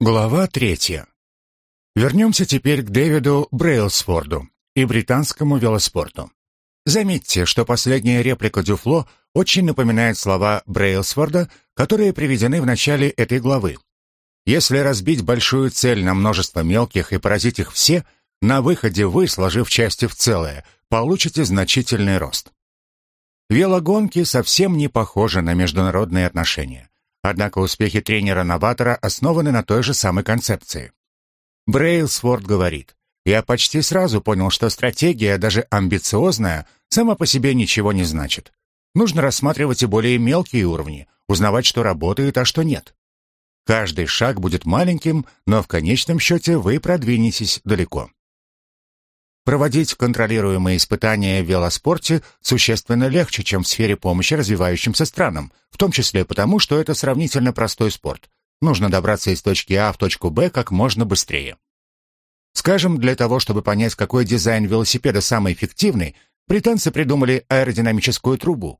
Глава третья. Вернемся теперь к Дэвиду Брейлсфорду и британскому велоспорту. Заметьте, что последняя реплика Дюфло очень напоминает слова Брейлсфорда, которые приведены в начале этой главы. Если разбить большую цель на множество мелких и поразить их все, на выходе вы, сложив части в целое, получите значительный рост. Велогонки совсем не похожи на международные отношения. Однако успехи тренера-новатора основаны на той же самой концепции. Брейлсфорд говорит, «Я почти сразу понял, что стратегия, даже амбициозная, сама по себе ничего не значит. Нужно рассматривать и более мелкие уровни, узнавать, что работает, а что нет. Каждый шаг будет маленьким, но в конечном счете вы продвинетесь далеко. Проводить контролируемые испытания в велоспорте существенно легче, чем в сфере помощи развивающимся странам, в том числе потому, что это сравнительно простой спорт. Нужно добраться из точки А в точку Б как можно быстрее. Скажем, для того, чтобы понять, какой дизайн велосипеда самый эффективный, британцы придумали аэродинамическую трубу.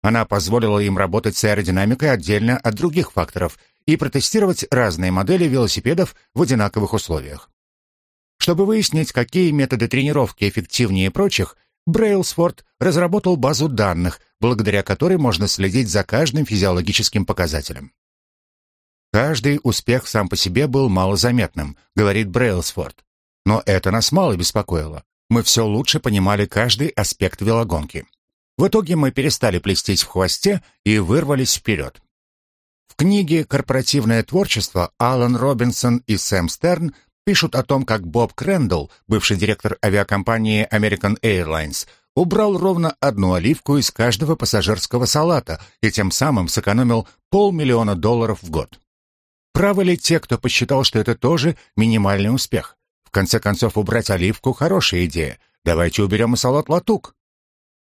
Она позволила им работать с аэродинамикой отдельно от других факторов и протестировать разные модели велосипедов в одинаковых условиях. Чтобы выяснить, какие методы тренировки эффективнее прочих, Брейлсфорд разработал базу данных, благодаря которой можно следить за каждым физиологическим показателем. Каждый успех сам по себе был малозаметным, говорит Брейлсфорд. Но это нас мало беспокоило. Мы все лучше понимали каждый аспект велогонки. В итоге мы перестали плестись в хвосте и вырвались вперед. В книге «Корпоративное творчество» Алан Робинсон и Сэм Стерн пишут о том, как Боб Крэндалл, бывший директор авиакомпании American Airlines, убрал ровно одну оливку из каждого пассажирского салата и тем самым сэкономил полмиллиона долларов в год. Правы ли те, кто посчитал, что это тоже минимальный успех? В конце концов, убрать оливку – хорошая идея. Давайте уберем и салат латук.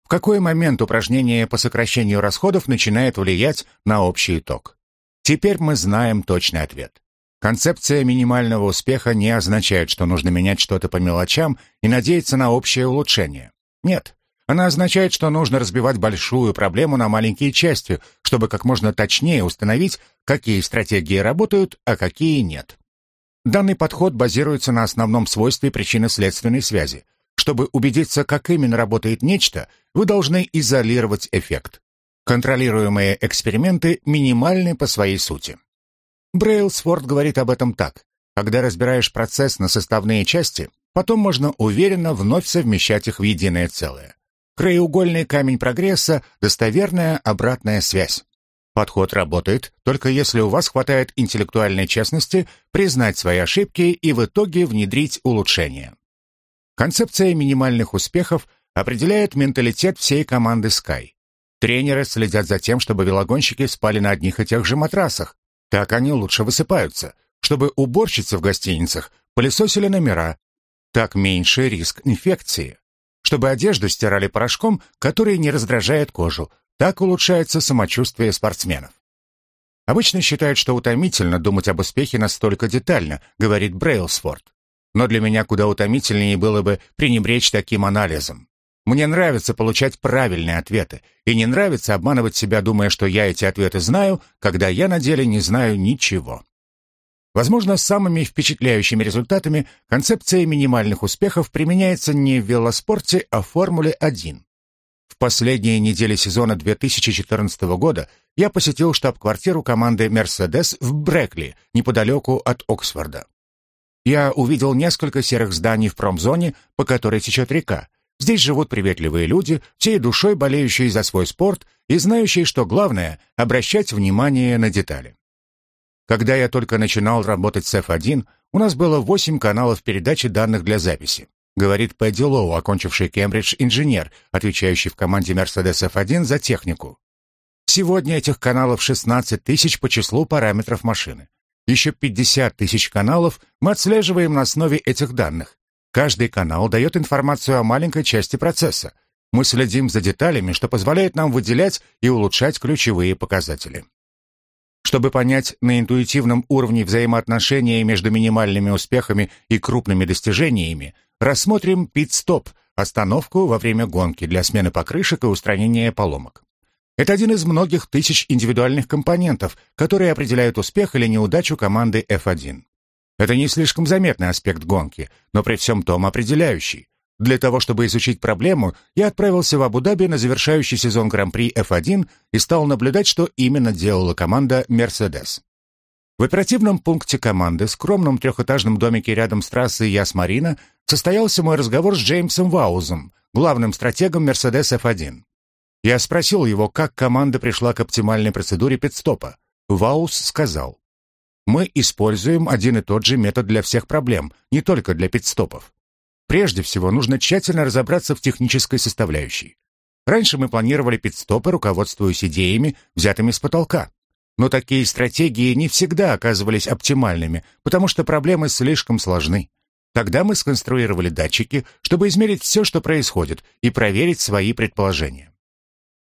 В какой момент упражнение по сокращению расходов начинает влиять на общий итог? Теперь мы знаем точный ответ. Концепция минимального успеха не означает, что нужно менять что-то по мелочам и надеяться на общее улучшение. Нет, она означает, что нужно разбивать большую проблему на маленькие части, чтобы как можно точнее установить, какие стратегии работают, а какие нет. Данный подход базируется на основном свойстве причинно-следственной связи. Чтобы убедиться, как именно работает нечто, вы должны изолировать эффект. Контролируемые эксперименты минимальны по своей сути. Брейлсфорд говорит об этом так. Когда разбираешь процесс на составные части, потом можно уверенно вновь совмещать их в единое целое. Краеугольный камень прогресса – достоверная обратная связь. Подход работает, только если у вас хватает интеллектуальной честности признать свои ошибки и в итоге внедрить улучшения. Концепция минимальных успехов определяет менталитет всей команды Sky. Тренеры следят за тем, чтобы велогонщики спали на одних и тех же матрасах, так они лучше высыпаются, чтобы уборщицы в гостиницах пылесосили номера. Так меньше риск инфекции. Чтобы одежду стирали порошком, который не раздражает кожу. Так улучшается самочувствие спортсменов. Обычно считают, что утомительно думать об успехе настолько детально, говорит Брейлсфорд. Но для меня куда утомительнее было бы пренебречь таким анализом. Мне нравится получать правильные ответы, и не нравится обманывать себя, думая, что я эти ответы знаю, когда я на деле не знаю ничего. Возможно, самыми впечатляющими результатами концепция минимальных успехов применяется не в велоспорте, а в Формуле-1. В последние недели сезона 2014 года я посетил штаб-квартиру команды Mercedes в Брекли, неподалеку от Оксфорда. Я увидел несколько серых зданий в промзоне, по которой течет река, Здесь живут приветливые люди, всей душой болеющие за свой спорт и знающие, что главное — обращать внимание на детали. Когда я только начинал работать с F1, у нас было 8 каналов передачи данных для записи, говорит Пэдди Лоу, окончивший Кембридж инженер, отвечающий в команде Mercedes F1 за технику. Сегодня этих каналов 16 тысяч по числу параметров машины. Еще 50 тысяч каналов мы отслеживаем на основе этих данных, Каждый канал дает информацию о маленькой части процесса. Мы следим за деталями, что позволяет нам выделять и улучшать ключевые показатели. Чтобы понять на интуитивном уровне взаимоотношения между минимальными успехами и крупными достижениями, рассмотрим пит-стоп – остановку во время гонки для смены покрышек и устранения поломок. Это один из многих тысяч индивидуальных компонентов, которые определяют успех или неудачу команды F1. Это не слишком заметный аспект гонки, но при всем том определяющий. Для того, чтобы изучить проблему, я отправился в Абу-Даби на завершающий сезон Гран-при F1 и стал наблюдать, что именно делала команда Mercedes. В оперативном пункте команды, скромном трехэтажном домике рядом с трассой Ясмарина, состоялся мой разговор с Джеймсом Ваузом, главным стратегом Mercedes F1. Я спросил его, как команда пришла к оптимальной процедуре пидстопа. Вауз сказал, «Мы используем один и тот же метод для всех проблем, не только для пидстопов. Прежде всего, нужно тщательно разобраться в технической составляющей. Раньше мы планировали пидстопы, руководствуясь идеями, взятыми с потолка. Но такие стратегии не всегда оказывались оптимальными, потому что проблемы слишком сложны. Тогда мы сконструировали датчики, чтобы измерить все, что происходит, и проверить свои предположения.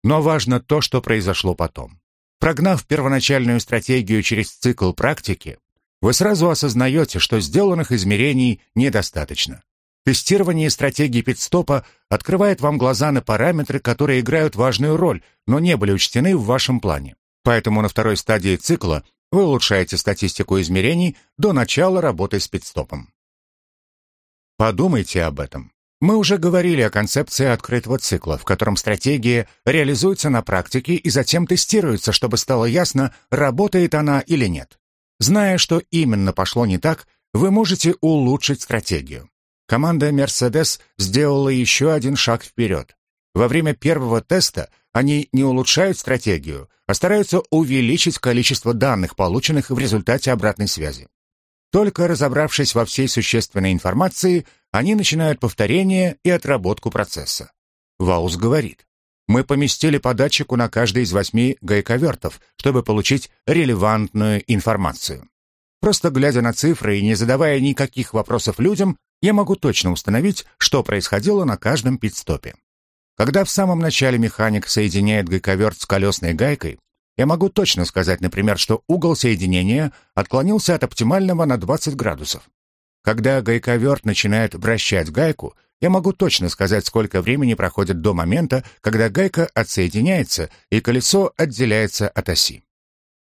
Но важно то, что произошло потом. Прогнав первоначальную стратегию через цикл практики, вы сразу осознаете, что сделанных измерений недостаточно. Тестирование стратегии пидстопа открывает вам глаза на параметры, которые играют важную роль, но не были учтены в вашем плане. Поэтому на второй стадии цикла вы улучшаете статистику измерений до начала работы с пидстопом. Подумайте об этом. Мы уже говорили о концепции открытого цикла, в котором стратегия реализуется на практике и затем тестируется, чтобы стало ясно, работает она или нет. Зная, что именно пошло не так, вы можете улучшить стратегию. Команда Mercedes сделала еще один шаг вперед. Во время первого теста они не улучшают стратегию, а стараются увеличить количество данных, полученных в результате обратной связи. Только разобравшись во всей существенной информации, они начинают повторение и отработку процесса. Ваус говорит, мы поместили по датчику на каждый из восьми гайковертов, чтобы получить релевантную информацию. Просто глядя на цифры и не задавая никаких вопросов людям, я могу точно установить, что происходило на каждом пит-стопе. Когда в самом начале механик соединяет гайковерт с колесной гайкой, я могу точно сказать, например, что угол соединения отклонился от оптимального на 20 градусов. Когда гайковерт начинает вращать гайку, я могу точно сказать, сколько времени проходит до момента, когда гайка отсоединяется и колесо отделяется от оси.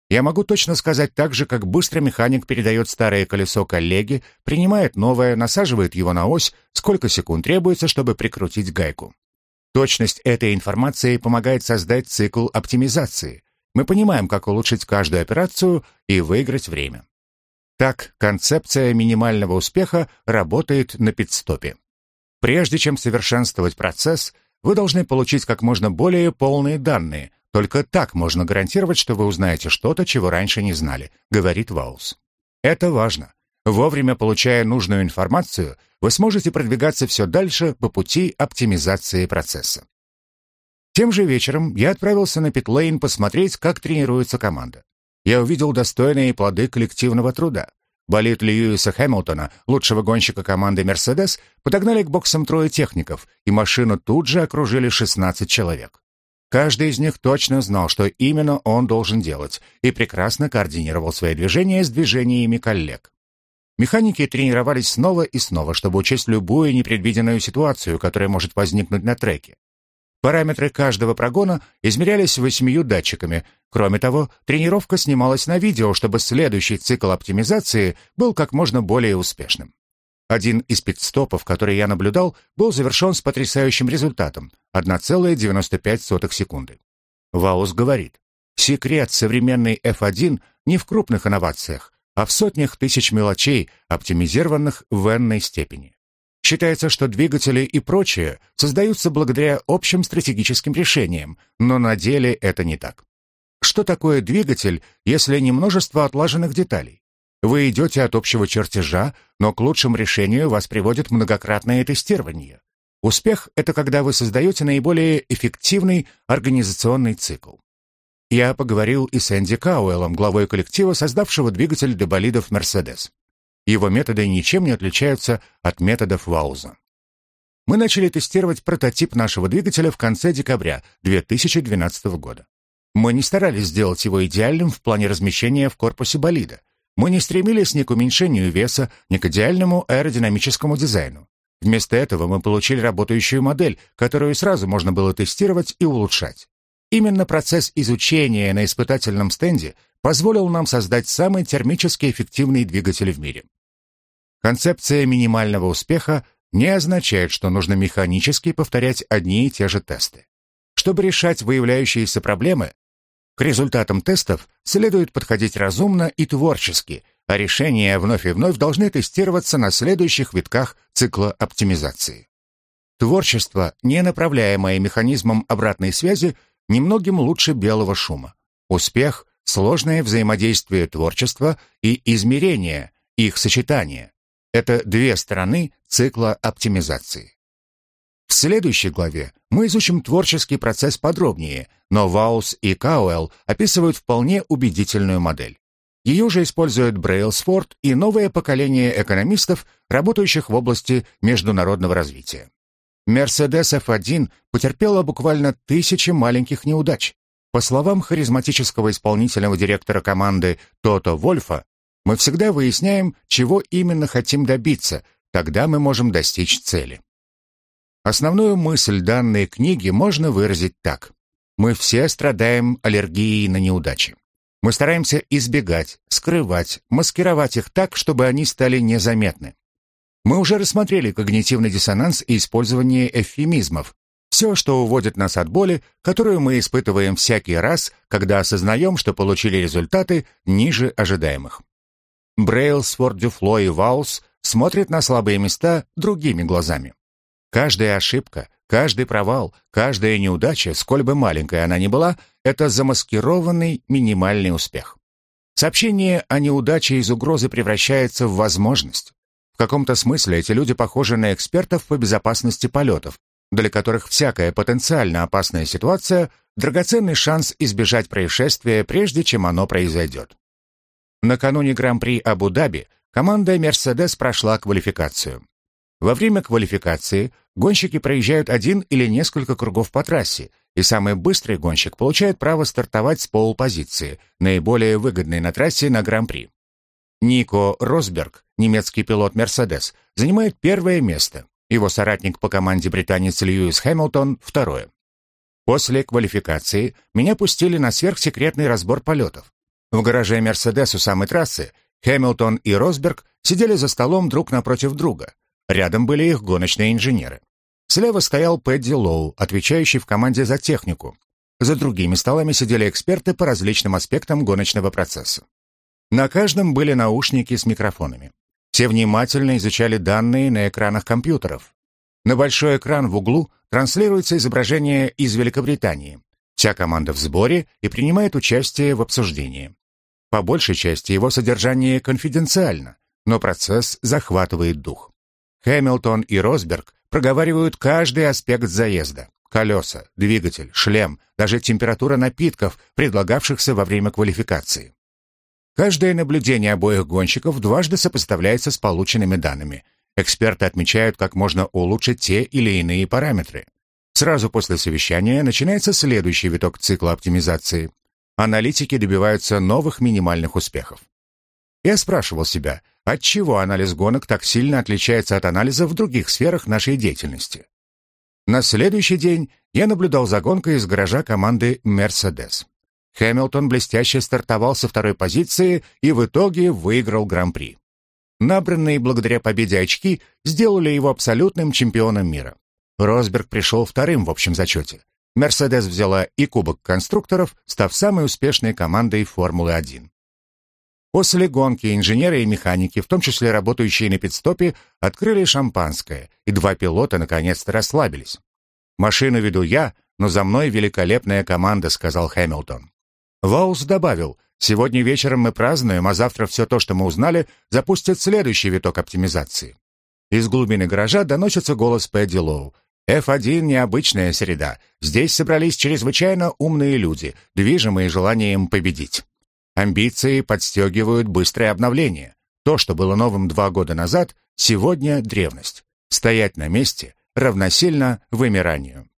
Я могу точно сказать так же, как быстро механик передает старое колесо коллеге, принимает новое, насаживает его на ось, сколько секунд требуется, чтобы прикрутить гайку. Точность этой информации помогает создать цикл оптимизации. Мы понимаем, как улучшить каждую операцию и выиграть время. Так, концепция минимального успеха работает на пидстопе. Прежде чем совершенствовать процесс, вы должны получить как можно более полные данные, только так можно гарантировать, что вы узнаете что-то, чего раньше не знали, говорит Ваус. Это важно. Вовремя получая нужную информацию, вы сможете продвигаться все дальше по пути оптимизации процесса. Тем же вечером я отправился на питлейн посмотреть, как тренируется команда. Я увидел достойные плоды коллективного труда. Болид Льюиса Хэмилтона, лучшего гонщика команды «Мерседес», подогнали к боксам трое техников, и машину тут же окружили 16 человек. Каждый из них точно знал, что именно он должен делать, и прекрасно координировал свои движения с движениями коллег. Механики тренировались снова и снова, чтобы учесть любую непредвиденную ситуацию, которая может возникнуть на треке. Параметры каждого прогона измерялись восьмию датчиками. Кроме того, тренировка снималась на видео, чтобы следующий цикл оптимизации был как можно более успешным. Один из пит-стопов, который я наблюдал, был завершен с потрясающим результатом — 1,95 секунды. Ваус говорит, секрет современной F1 не в крупных инновациях, а в сотнях тысяч мелочей, оптимизированных в n степени. Считается, что двигатели и прочее создаются благодаря общим стратегическим решениям, но на деле это не так. Что такое двигатель, если не множество отлаженных деталей? Вы идете от общего чертежа, но к лучшему решению вас приводит многократное тестирование. Успех — это когда вы создаете наиболее эффективный организационный цикл. Я поговорил и с Энди Кауэллом, главой коллектива, создавшего двигатель для болидов Mercedes. Его методы ничем не отличаются от методов Вауза. Мы начали тестировать прототип нашего двигателя в конце декабря 2012 года. Мы не старались сделать его идеальным в плане размещения в корпусе болида. Мы не стремились ни к уменьшению веса, ни к идеальному аэродинамическому дизайну. Вместо этого мы получили работающую модель, которую сразу можно было тестировать и улучшать. Именно процесс изучения на испытательном стенде позволил нам создать самый термически эффективный двигатель в мире. Концепция минимального успеха не означает, что нужно механически повторять одни и те же тесты. Чтобы решать выявляющиеся проблемы, к результатам тестов следует подходить разумно и творчески, а решения вновь и вновь должны тестироваться на следующих витках цикла оптимизации. Творчество, не направляемое механизмом обратной связи, немногим лучше белого шума. Успех — сложное взаимодействие творчества и измерения, их сочетание. Это две стороны цикла оптимизации. В следующей главе мы изучим творческий процесс подробнее, но Ваус и Кауэлл описывают вполне убедительную модель. Ее же используют Брейлсфорд и новое поколение экономистов, работающих в области международного развития. Mercedes F1 потерпела буквально тысячи маленьких неудач. По словам харизматического исполнительного директора команды Тото Вольфа, мы всегда выясняем, чего именно хотим добиться, тогда мы можем достичь цели. Основную мысль данной книги можно выразить так. Мы все страдаем аллергией на неудачи. Мы стараемся избегать, скрывать, маскировать их так, чтобы они стали незаметны. Мы уже рассмотрели когнитивный диссонанс и использование эвфемизмов. Все, что уводит нас от боли, которую мы испытываем всякий раз, когда осознаем, что получили результаты ниже ожидаемых. Брейлсфорд, Дюфло и Ваус смотрят на слабые места другими глазами. Каждая ошибка, каждый провал, каждая неудача, сколь бы маленькая она ни была, это замаскированный минимальный успех. Сообщение о неудаче из угрозы превращается в возможность. В каком-то смысле эти люди похожи на экспертов по безопасности полетов, для которых всякая потенциально опасная ситуация – драгоценный шанс избежать происшествия, прежде чем оно произойдет. Накануне Гран-при Абу-Даби команда «Мерседес» прошла квалификацию. Во время квалификации гонщики проезжают один или несколько кругов по трассе, и самый быстрый гонщик получает право стартовать с полупозиции, наиболее выгодной на трассе на Гран-при. Нико Росберг, немецкий пилот «Мерседес», занимает первое место. Его соратник по команде британец Льюис Хэмилтон – второе. После квалификации меня пустили на сверхсекретный разбор полетов. В гараже «Мерседес» у самой трассы Хэмилтон и Росберг сидели за столом друг напротив друга. Рядом были их гоночные инженеры. Слева стоял Пэдди Лоу, отвечающий в команде за технику. За другими столами сидели эксперты по различным аспектам гоночного процесса. На каждом были наушники с микрофонами. Все внимательно изучали данные на экранах компьютеров. На большой экран в углу транслируется изображение из Великобритании. Вся команда в сборе и принимает участие в обсуждении. По большей части его содержание конфиденциально, но процесс захватывает дух. Хэмилтон и Росберг проговаривают каждый аспект заезда. Колеса, двигатель, шлем, даже температура напитков, предлагавшихся во время квалификации. Каждое наблюдение обоих гонщиков дважды сопоставляется с полученными данными. Эксперты отмечают, как можно улучшить те или иные параметры. Сразу после совещания начинается следующий виток цикла оптимизации аналитики добиваются новых минимальных успехов. Я спрашивал себя, отчего анализ гонок так сильно отличается от анализа в других сферах нашей деятельности. На следующий день я наблюдал за гонкой из гаража команды «Мерседес». Хэмилтон блестяще стартовал со второй позиции и в итоге выиграл Гран-при. Набранные благодаря победе очки сделали его абсолютным чемпионом мира. Росберг пришел вторым в общем зачете. Мерседес взяла и Кубок конструкторов, став самой успешной командой Формулы-1. После гонки инженеры и механики, в том числе работающие на пидстопе, открыли шампанское, и два пилота наконец-то расслабились. «Машину веду я, но за мной великолепная команда», — сказал Хэмилтон. Ваус добавил, «Сегодня вечером мы празднуем, а завтра все то, что мы узнали, запустит следующий виток оптимизации». Из глубины гаража доносится голос Пэдди Лоу. F1 — необычная среда. Здесь собрались чрезвычайно умные люди, движимые желанием победить. Амбиции подстегивают быстрое обновление. То, что было новым два года назад, сегодня древность. Стоять на месте равносильно вымиранию.